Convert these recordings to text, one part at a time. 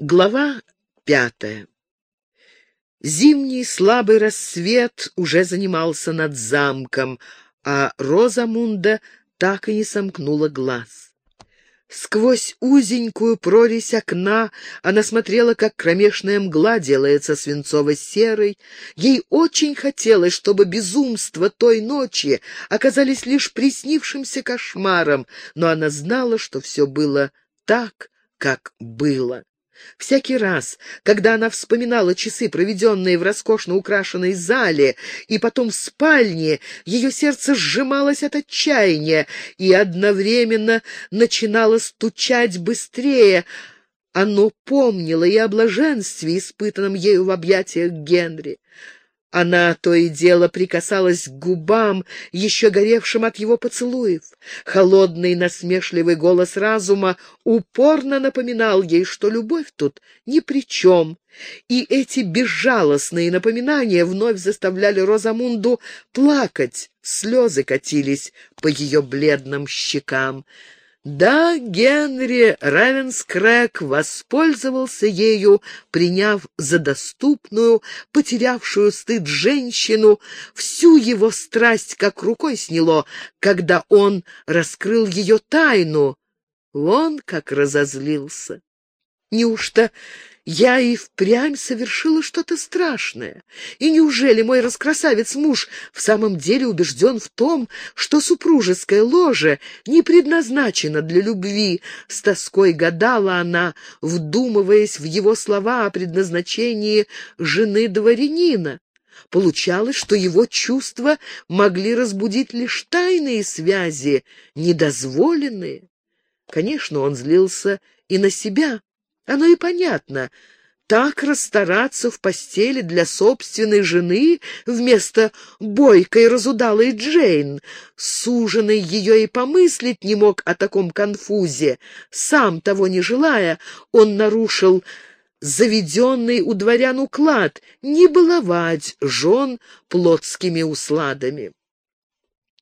Глава пятая Зимний слабый рассвет уже занимался над замком, а Розамунда так и не сомкнула глаз. Сквозь узенькую прорезь окна она смотрела, как кромешная мгла делается свинцово-серой. Ей очень хотелось, чтобы безумства той ночи оказались лишь приснившимся кошмаром, но она знала, что все было так, как было. Всякий раз, когда она вспоминала часы, проведенные в роскошно украшенной зале, и потом в спальне, ее сердце сжималось от отчаяния и одновременно начинало стучать быстрее. Оно помнило и о блаженстве, испытанном ею в объятиях Генри. Она то и дело прикасалась к губам, еще горевшим от его поцелуев. Холодный насмешливый голос разума упорно напоминал ей, что любовь тут ни при чем. И эти безжалостные напоминания вновь заставляли Розамунду плакать. Слезы катились по ее бледным щекам. Да, Генри Равенскрэк воспользовался ею, приняв за доступную, потерявшую стыд женщину, всю его страсть как рукой сняло, когда он раскрыл ее тайну. Вон как разозлился. Неужто я и впрямь совершила что-то страшное. И неужели мой раскрасавец-муж в самом деле убежден в том, что супружеское ложе не предназначено для любви? С тоской гадала она, вдумываясь в его слова о предназначении жены дворянина. Получалось, что его чувства могли разбудить лишь тайные связи, недозволенные. Конечно, он злился и на себя. Оно и понятно. Так расстараться в постели для собственной жены вместо бойкой разудалой Джейн. Суженый ее и помыслить не мог о таком конфузе. Сам того не желая, он нарушил заведенный у дворян уклад не баловать жен плотскими усладами.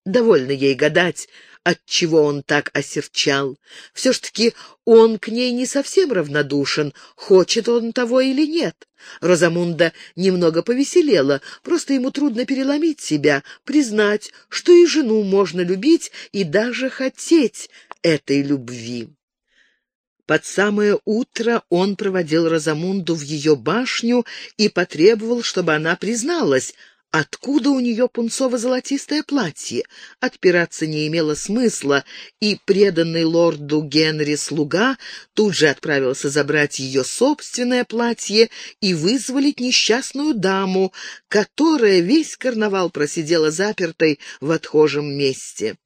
Довольно ей гадать, отчего он так осерчал. Все ж таки он к ней не совсем равнодушен, хочет он того или нет. Розамунда немного повеселела, просто ему трудно переломить себя, признать, что и жену можно любить и даже хотеть этой любви. Под самое утро он проводил Розамунду в ее башню и потребовал, чтобы она призналась, Откуда у нее пунцово-золотистое платье? Отпираться не имело смысла, и преданный лорду Генри слуга тут же отправился забрать ее собственное платье и вызволить несчастную даму, которая весь карнавал просидела запертой в отхожем месте.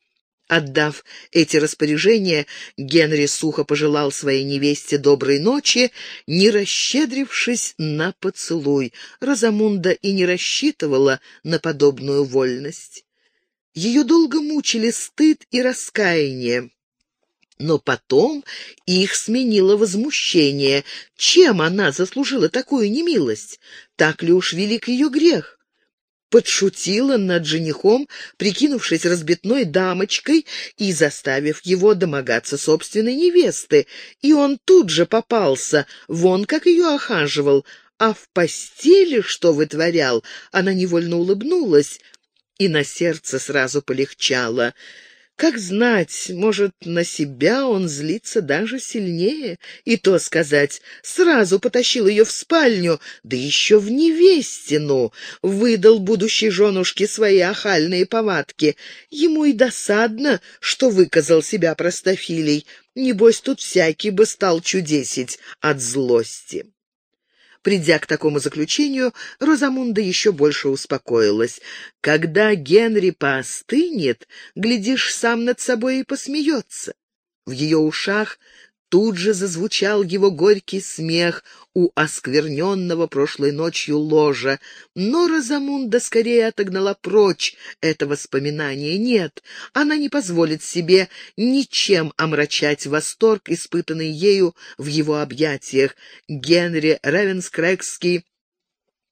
Отдав эти распоряжения, Генри сухо пожелал своей невесте доброй ночи, не расщедрившись на поцелуй. Розамунда и не рассчитывала на подобную вольность. Ее долго мучили стыд и раскаяние. Но потом их сменило возмущение. Чем она заслужила такую немилость? Так ли уж велик ее грех? Подшутила над женихом, прикинувшись разбитной дамочкой и заставив его домогаться собственной невесты. И он тут же попался, вон как ее охаживал. А в постели что вытворял? Она невольно улыбнулась, и на сердце сразу полегчало — как знать, может, на себя он злится даже сильнее. И то сказать, сразу потащил ее в спальню, да еще в невестину, выдал будущей женушке свои охальные повадки. Ему и досадно, что выказал себя простофилей. Небось, тут всякий бы стал чудесить от злости. Придя к такому заключению, Розамунда еще больше успокоилась. Когда Генри поостынет, глядишь, сам над собой и посмеется. В ее ушах Тут же зазвучал его горький смех у оскверненного прошлой ночью ложа, но Розамунда скорее отогнала прочь это воспоминание. Нет, она не позволит себе ничем омрачать восторг, испытанный ею в его объятиях. Генри Ревенскрэгский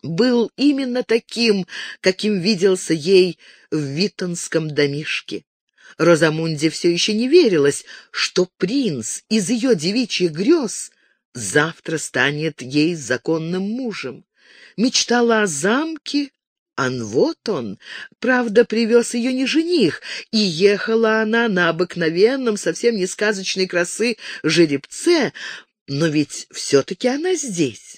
был именно таким, каким виделся ей в Виттонском домишке. Розамунде все еще не верилось, что принц из ее девичьих грез завтра станет ей законным мужем. Мечтала о замке, а вот он. Правда, привез ее не жених, и ехала она на обыкновенном, совсем не сказочной красы жеребце, но ведь все-таки она здесь.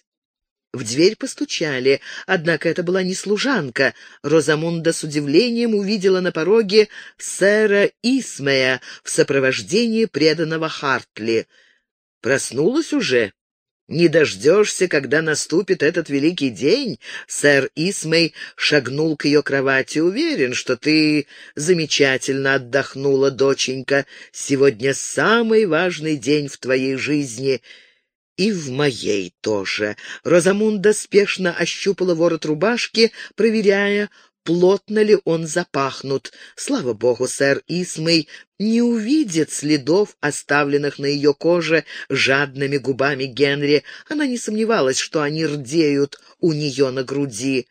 В дверь постучали, однако это была не служанка. Розамунда с удивлением увидела на пороге сэра Исмея в сопровождении преданного Хартли. «Проснулась уже?» «Не дождешься, когда наступит этот великий день?» Сэр Исмей шагнул к ее кровати. «Уверен, что ты замечательно отдохнула, доченька. Сегодня самый важный день в твоей жизни» и в моей тоже. Розамунда спешно ощупала ворот рубашки, проверяя, плотно ли он запахнут. Слава богу, сэр Исмей не увидит следов, оставленных на ее коже жадными губами Генри. Она не сомневалась, что они рдеют у нее на груди.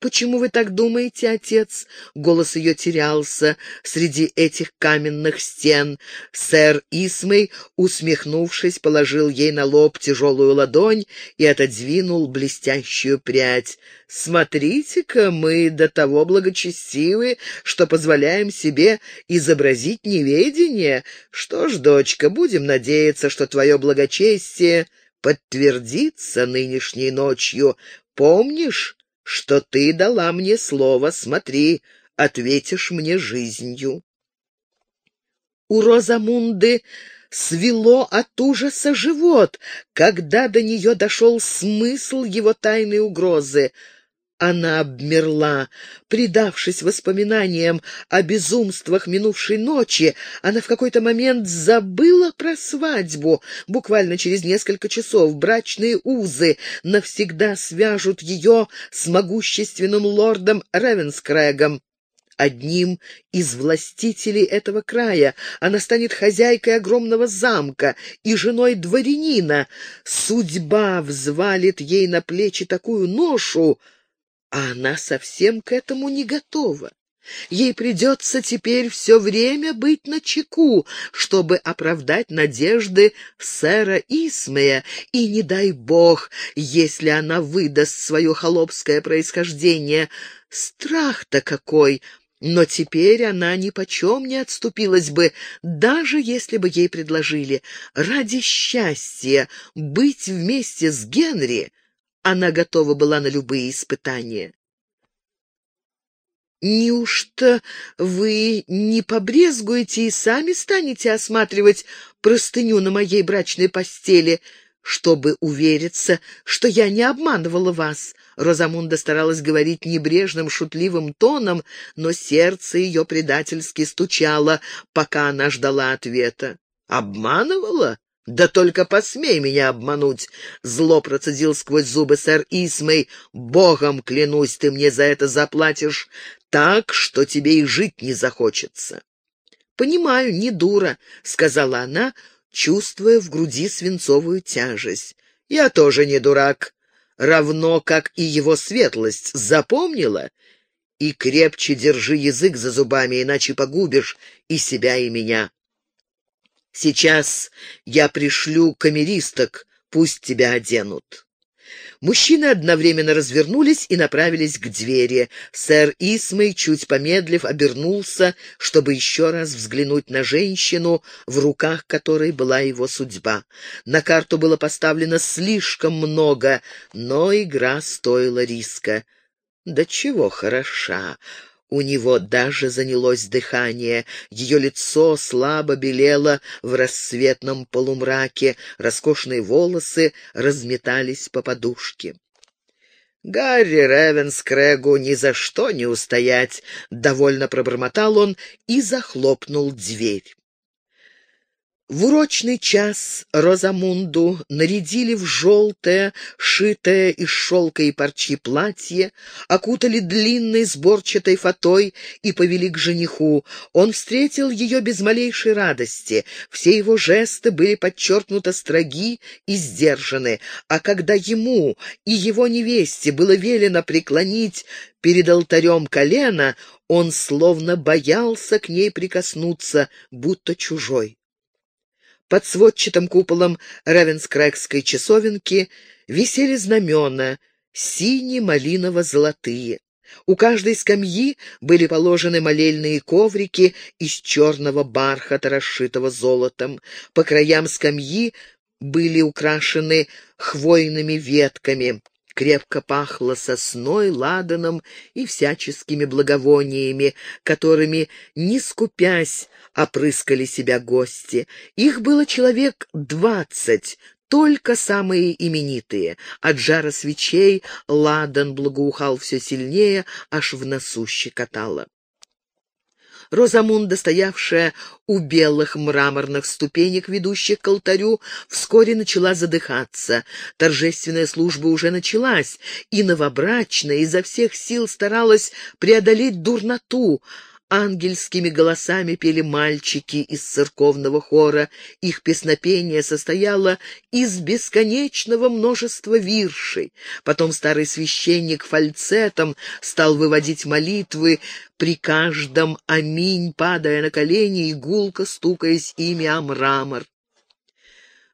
«Почему вы так думаете, отец?» Голос ее терялся среди этих каменных стен. Сэр Исмей, усмехнувшись, положил ей на лоб тяжелую ладонь и отодвинул блестящую прядь. «Смотрите-ка, мы до того благочестивы, что позволяем себе изобразить неведение. Что ж, дочка, будем надеяться, что твое благочестие подтвердится нынешней ночью. Помнишь?» Что ты дала мне слово, смотри, ответишь мне жизнью. У Розамунды свело от ужаса живот, когда до нее дошел смысл его тайной угрозы — она обмерла, предавшись воспоминаниям о безумствах минувшей ночи. Она в какой-то момент забыла про свадьбу. Буквально через несколько часов брачные узы навсегда свяжут ее с могущественным лордом Ревенскрэгом. Одним из властителей этого края она станет хозяйкой огромного замка и женой дворянина. Судьба взвалит ей на плечи такую ношу, а она совсем к этому не готова. Ей придется теперь все время быть на чеку, чтобы оправдать надежды сэра Исмея, и не дай бог, если она выдаст свое холопское происхождение. Страх-то какой! Но теперь она ни почем не отступилась бы, даже если бы ей предложили ради счастья быть вместе с Генри, она готова была на любые испытания. «Неужто вы не побрезгуете и сами станете осматривать простыню на моей брачной постели, чтобы увериться, что я не обманывала вас?» Розамунда старалась говорить небрежным, шутливым тоном, но сердце ее предательски стучало, пока она ждала ответа. «Обманывала? «Да только посмей меня обмануть!» — зло процедил сквозь зубы сэр Исмей. «Богом клянусь, ты мне за это заплатишь так, что тебе и жить не захочется». «Понимаю, не дура», — сказала она, чувствуя в груди свинцовую тяжесть. «Я тоже не дурак, равно как и его светлость. Запомнила? И крепче держи язык за зубами, иначе погубишь и себя, и меня». Сейчас я пришлю камеристок, пусть тебя оденут». Мужчины одновременно развернулись и направились к двери. Сэр Исмей, чуть помедлив, обернулся, чтобы еще раз взглянуть на женщину, в руках которой была его судьба. На карту было поставлено слишком много, но игра стоила риска. «Да чего хороша! У него даже занялось дыхание, ее лицо слабо белело в рассветном полумраке, роскошные волосы разметались по подушке. «Гарри Ревенскрэгу ни за что не устоять!» — довольно пробормотал он и захлопнул дверь. В урочный час Розамунду нарядили в желтое, шитое из шелка и парчи платье, окутали длинной сборчатой фатой и повели к жениху. Он встретил ее без малейшей радости. Все его жесты были подчеркнуто строги и сдержаны, а когда ему и его невесте было велено преклонить перед алтарем колено, он словно боялся к ней прикоснуться, будто чужой. Под сводчатым куполом Ревенскрэгской часовенки висели знамена сине-малиново-золотые. У каждой скамьи были положены молельные коврики из черного бархата, расшитого золотом. По краям скамьи были украшены хвойными ветками. Крепко пахло сосной, ладаном и всяческими благовониями, которыми, не скупясь, опрыскали себя гости. Их было человек двадцать, только самые именитые. От жара свечей ладан благоухал все сильнее, аж в носу щекотало. Розамунда, стоявшая у белых мраморных ступенек, ведущих к алтарю, вскоре начала задыхаться. Торжественная служба уже началась, и новобрачная изо всех сил старалась преодолеть дурноту, Ангельскими голосами пели мальчики из церковного хора. Их песнопение состояло из бесконечного множества виршей. Потом старый священник фальцетом стал выводить молитвы, при каждом «Аминь», падая на колени и гулко стукаясь ими о мрамор.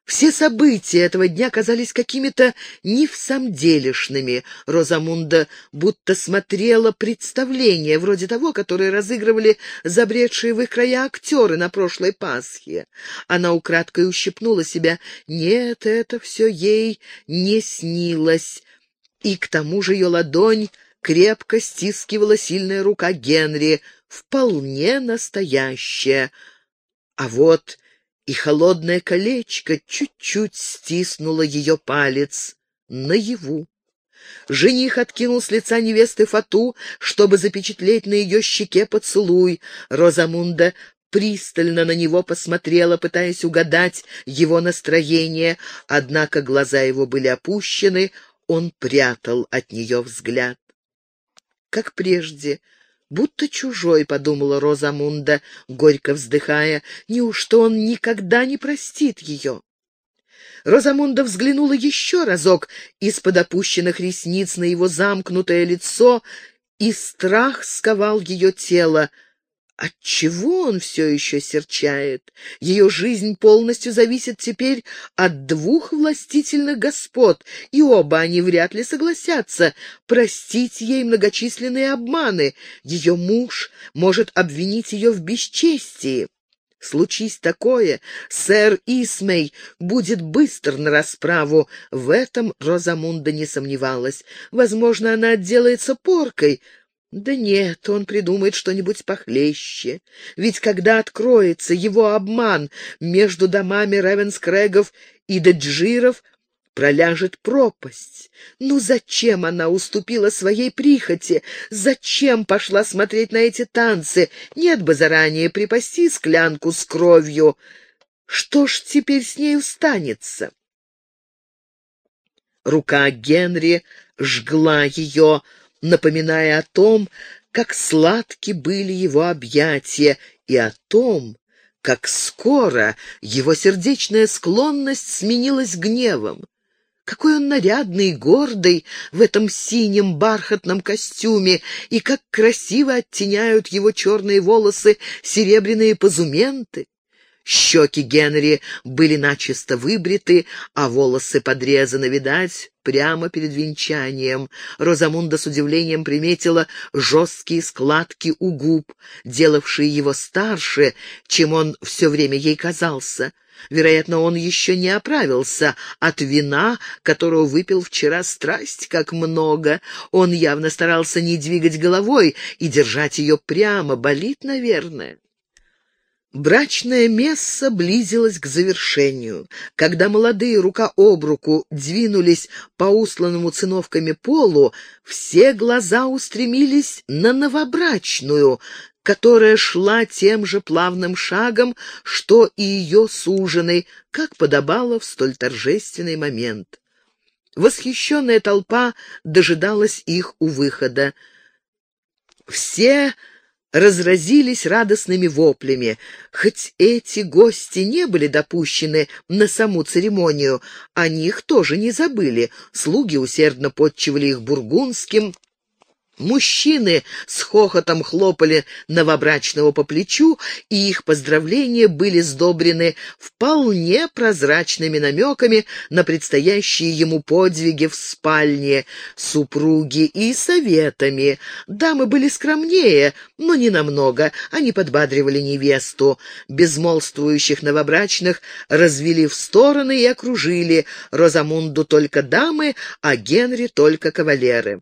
Все события этого дня казались какими-то невсамделишными. Розамунда будто смотрела представление, вроде того, которое разыгрывали забредшие в их края актеры на прошлой Пасхе. Она украдкой ущипнула себя. Нет, это все ей не снилось. И к тому же ее ладонь крепко стискивала сильная рука Генри, вполне настоящая. А вот и холодное колечко чуть-чуть стиснуло ее палец наяву. Жених откинул с лица невесты фату, чтобы запечатлеть на ее щеке поцелуй. Розамунда пристально на него посмотрела, пытаясь угадать его настроение, однако глаза его были опущены, он прятал от нее взгляд. Как прежде, Будто чужой, — подумала Розамунда, горько вздыхая, — неужто он никогда не простит ее? Розамунда взглянула еще разок из-под опущенных ресниц на его замкнутое лицо, и страх сковал ее тело. Отчего он все еще серчает? Ее жизнь полностью зависит теперь от двух властительных господ, и оба они вряд ли согласятся простить ей многочисленные обманы. Ее муж может обвинить ее в бесчестии. Случись такое, сэр Исмей будет быстр на расправу. В этом Розамунда не сомневалась. Возможно, она отделается поркой, да нет, он придумает что-нибудь похлеще. Ведь когда откроется его обман между домами Ревенскрэгов и Деджиров, проляжет пропасть. Ну зачем она уступила своей прихоти? Зачем пошла смотреть на эти танцы? Нет бы заранее припасти склянку с кровью. Что ж теперь с ней устанется? Рука Генри жгла ее, напоминая о том, как сладки были его объятия, и о том, как скоро его сердечная склонность сменилась гневом. Какой он нарядный и гордый в этом синем бархатном костюме, и как красиво оттеняют его черные волосы серебряные позументы. Щеки Генри были начисто выбриты, а волосы подрезаны, видать, прямо перед венчанием. Розамунда с удивлением приметила жесткие складки у губ, делавшие его старше, чем он все время ей казался. Вероятно, он еще не оправился от вина, которого выпил вчера страсть как много. Он явно старался не двигать головой и держать ее прямо, болит, наверное. Брачная месса близилась к завершению. Когда молодые рука об руку двинулись по усланному циновками полу, все глаза устремились на новобрачную, которая шла тем же плавным шагом, что и ее суженый, как подобало в столь торжественный момент. Восхищенная толпа дожидалась их у выхода. Все разразились радостными воплями. Хоть эти гости не были допущены на саму церемонию, они их тоже не забыли. Слуги усердно подчивали их бургундским, Мужчины с хохотом хлопали новобрачного по плечу, и их поздравления были сдобрены вполне прозрачными намеками на предстоящие ему подвиги в спальне, супруги и советами. Дамы были скромнее, но не намного, они подбадривали невесту. Безмолвствующих новобрачных развели в стороны и окружили, Розамунду только дамы, а Генри только кавалеры.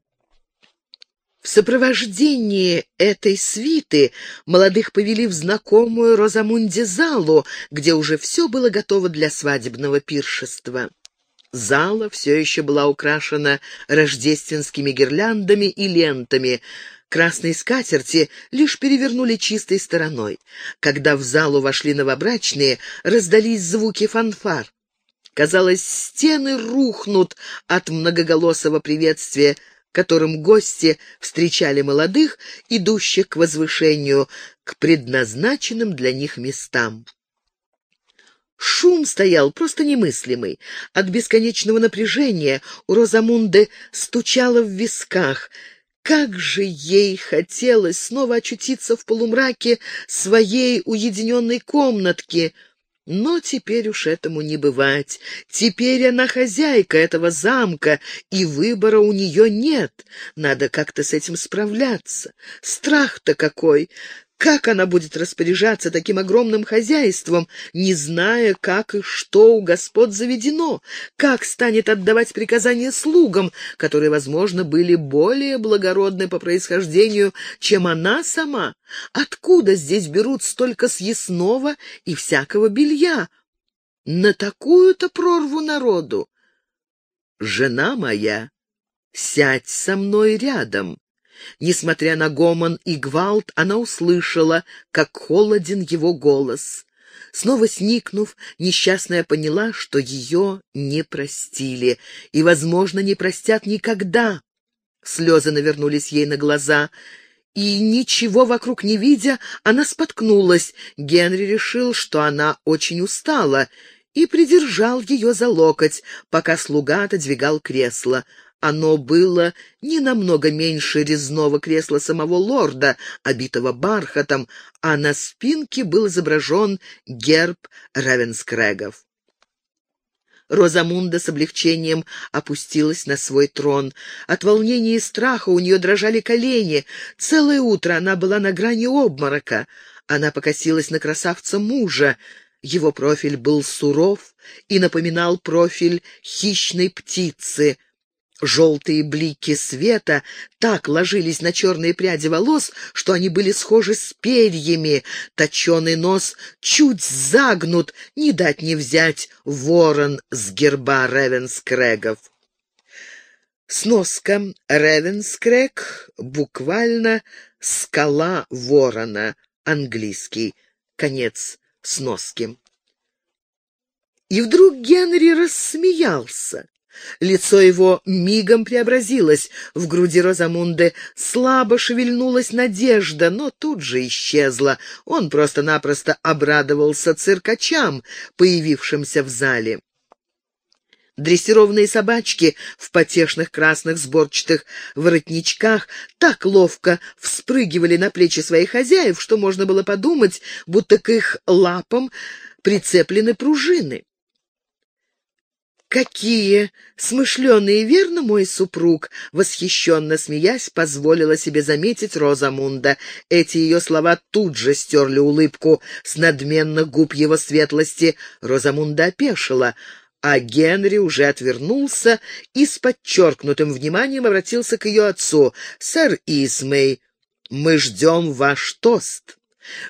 В сопровождении этой свиты молодых повели в знакомую Розамунде залу, где уже все было готово для свадебного пиршества. Зала все еще была украшена рождественскими гирляндами и лентами. Красные скатерти лишь перевернули чистой стороной. Когда в залу вошли новобрачные, раздались звуки фанфар. Казалось, стены рухнут от многоголосого приветствия которым гости встречали молодых, идущих к возвышению, к предназначенным для них местам. Шум стоял просто немыслимый. От бесконечного напряжения у Розамунды стучало в висках. Как же ей хотелось снова очутиться в полумраке своей уединенной комнатки — но теперь уж этому не бывать. Теперь она хозяйка этого замка, и выбора у нее нет. Надо как-то с этим справляться. Страх-то какой! Как она будет распоряжаться таким огромным хозяйством, не зная, как и что у господ заведено? Как станет отдавать приказания слугам, которые, возможно, были более благородны по происхождению, чем она сама? Откуда здесь берут столько съестного и всякого белья? На такую-то прорву народу? Жена моя, сядь со мной рядом. Несмотря на гомон и гвалт, она услышала, как холоден его голос. Снова сникнув, несчастная поняла, что ее не простили и, возможно, не простят никогда. Слезы навернулись ей на глаза, и, ничего вокруг не видя, она споткнулась. Генри решил, что она очень устала, и придержал ее за локоть, пока слуга отодвигал кресло. Оно было не намного меньше резного кресла самого лорда, обитого бархатом, а на спинке был изображен герб Равенскрэгов. Розамунда с облегчением опустилась на свой трон. От волнения и страха у нее дрожали колени. Целое утро она была на грани обморока. Она покосилась на красавца мужа. Его профиль был суров и напоминал профиль хищной птицы. Желтые блики света так ложились на черные пряди волос, что они были схожи с перьями. Точеный нос чуть загнут, не дать не взять ворон с герба Ревенскрэгов. Сноска Ревенскрэг буквально «скала ворона», английский. Конец сноски. И вдруг Генри рассмеялся. Лицо его мигом преобразилось. В груди Розамунды слабо шевельнулась надежда, но тут же исчезла. Он просто-напросто обрадовался циркачам, появившимся в зале. Дрессированные собачки в потешных красных сборчатых воротничках так ловко вспрыгивали на плечи своих хозяев, что можно было подумать, будто к их лапам прицеплены пружины. «Какие смышленые, верно, мой супруг?» — восхищенно смеясь, позволила себе заметить Розамунда. Эти ее слова тут же стерли улыбку с надменных губ его светлости. Розамунда опешила, а Генри уже отвернулся и с подчеркнутым вниманием обратился к ее отцу. «Сэр Исмей, мы ждем ваш тост».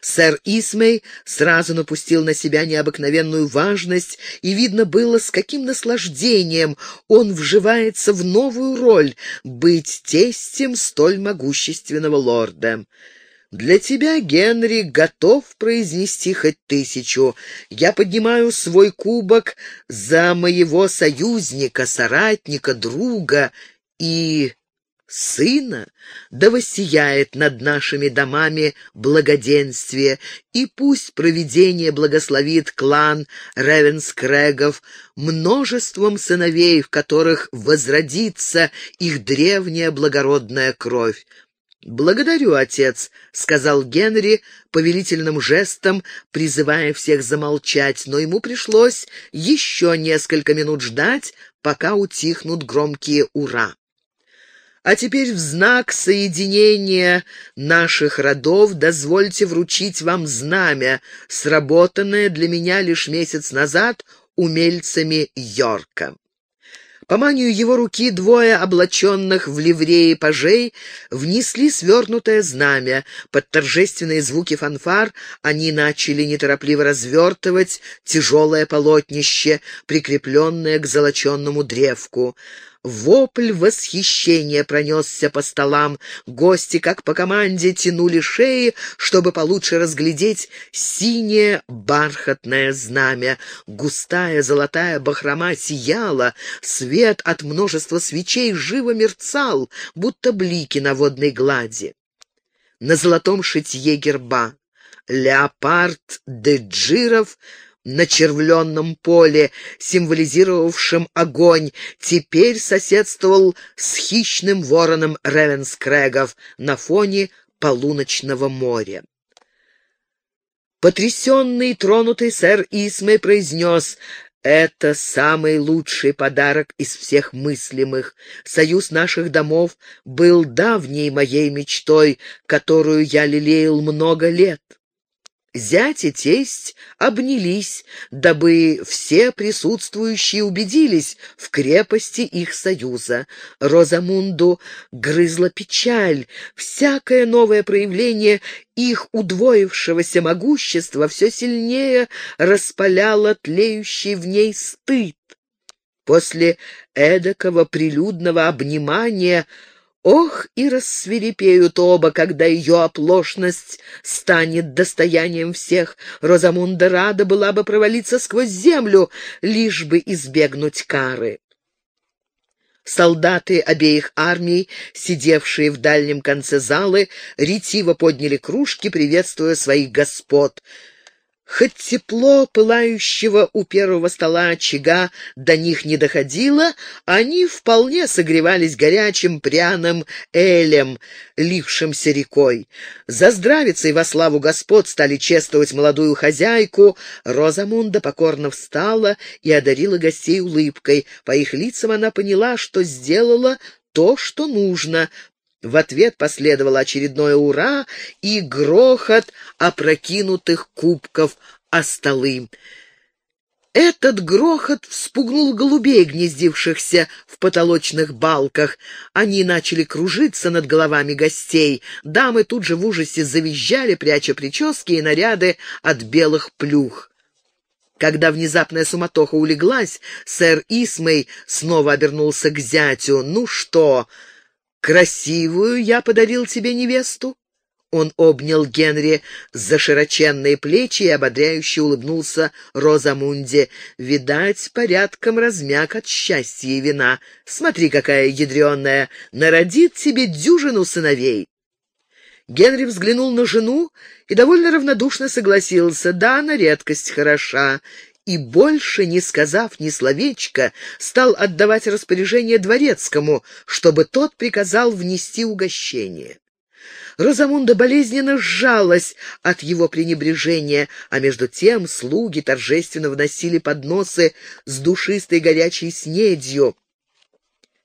Сэр Исмей сразу напустил на себя необыкновенную важность, и видно было, с каким наслаждением он вживается в новую роль — быть тестем столь могущественного лорда. «Для тебя, Генри, готов произнести хоть тысячу. Я поднимаю свой кубок за моего союзника, соратника, друга и Сына, да воссияет над нашими домами благоденствие, и пусть провидение благословит клан Ревенскрегов множеством сыновей, в которых возродится их древняя благородная кровь. «Благодарю, отец», — сказал Генри повелительным жестом, призывая всех замолчать, но ему пришлось еще несколько минут ждать, пока утихнут громкие «Ура!». А теперь в знак соединения наших родов дозвольте вручить вам знамя, сработанное для меня лишь месяц назад умельцами Йорка. По манию его руки двое облаченных в ливреи пажей внесли свернутое знамя. Под торжественные звуки фанфар они начали неторопливо развертывать тяжелое полотнище, прикрепленное к золоченному древку. Вопль восхищения пронесся по столам. Гости, как по команде, тянули шеи, чтобы получше разглядеть синее бархатное знамя. Густая золотая бахрома сияла, свет от множества свечей живо мерцал, будто блики на водной глади. На золотом шитье герба леопард Деджиров на червленном поле, символизировавшем огонь, теперь соседствовал с хищным вороном Ревенскрегов на фоне полуночного моря. Потрясенный, тронутый сэр Исмей произнес это самый лучший подарок из всех мыслимых. Союз наших домов был давней моей мечтой, которую я лелеял много лет. Зять и тесть обнялись, дабы все присутствующие убедились в крепости их союза. Розамунду грызла печаль. Всякое новое проявление их удвоившегося могущества все сильнее распаляло тлеющий в ней стыд. После эдакого прилюдного обнимания Ох, и рассверепеют оба, когда ее оплошность станет достоянием всех. Розамунда рада была бы провалиться сквозь землю, лишь бы избегнуть кары. Солдаты обеих армий, сидевшие в дальнем конце залы, ретиво подняли кружки, приветствуя своих господ — Хоть тепло пылающего у первого стола очага до них не доходило, они вполне согревались горячим пряным элем, лившимся рекой. За здравицей во славу господ стали чествовать молодую хозяйку. Розамунда покорно встала и одарила гостей улыбкой. По их лицам она поняла, что сделала то, что нужно, в ответ последовало очередное «Ура!» и грохот опрокинутых кубков о столы. Этот грохот вспугнул голубей, гнездившихся в потолочных балках. Они начали кружиться над головами гостей. Дамы тут же в ужасе завизжали, пряча прически и наряды от белых плюх. Когда внезапная суматоха улеглась, сэр Исмей снова обернулся к зятю. «Ну что?» Красивую я подарил тебе невесту?» Он обнял Генри за широченные плечи и ободряюще улыбнулся Розамунде. «Видать, порядком размяк от счастья и вина. Смотри, какая ядреная! Народит тебе дюжину сыновей!» Генри взглянул на жену и довольно равнодушно согласился. «Да, на редкость хороша и, больше не сказав ни словечка, стал отдавать распоряжение дворецкому, чтобы тот приказал внести угощение. Розамунда болезненно сжалась от его пренебрежения, а между тем слуги торжественно вносили подносы с душистой горячей снедью,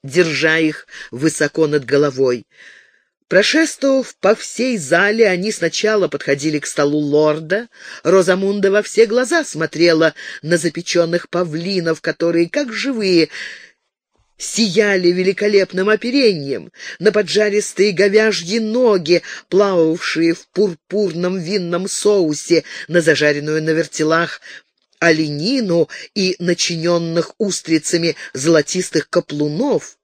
держа их высоко над головой. Прошествовав по всей зале, они сначала подходили к столу лорда. Розамунда во все глаза смотрела на запеченных павлинов, которые, как живые, сияли великолепным оперением, на поджаристые говяжьи ноги, плававшие в пурпурном винном соусе, на зажаренную на вертелах оленину и начиненных устрицами золотистых каплунов,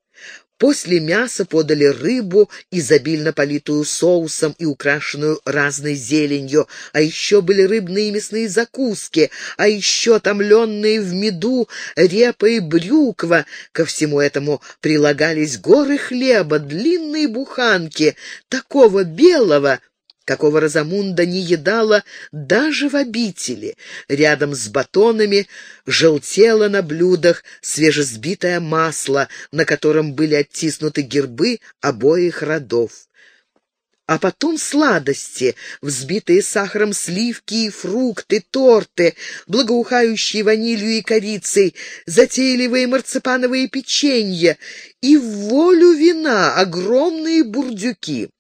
После мяса подали рыбу, изобильно политую соусом и украшенную разной зеленью, а еще были рыбные и мясные закуски, а еще томленные в меду репа и брюква. Ко всему этому прилагались горы хлеба, длинные буханки, такого белого, какого Розамунда не едала даже в обители. Рядом с батонами желтело на блюдах свежесбитое масло, на котором были оттиснуты гербы обоих родов. А потом сладости, взбитые сахаром сливки и фрукты, торты, благоухающие ванилью и корицей, затейливые марципановые печенья и в волю вина огромные бурдюки.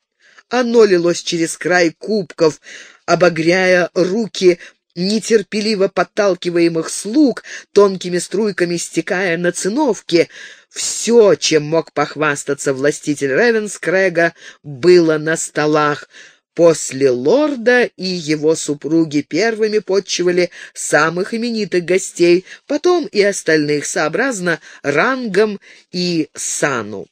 Оно лилось через край кубков, обогряя руки нетерпеливо подталкиваемых слуг, тонкими струйками стекая на циновки. Все, чем мог похвастаться властитель Ревенскрега, было на столах. После лорда и его супруги первыми подчивали самых именитых гостей, потом и остальных, сообразно рангам и сану.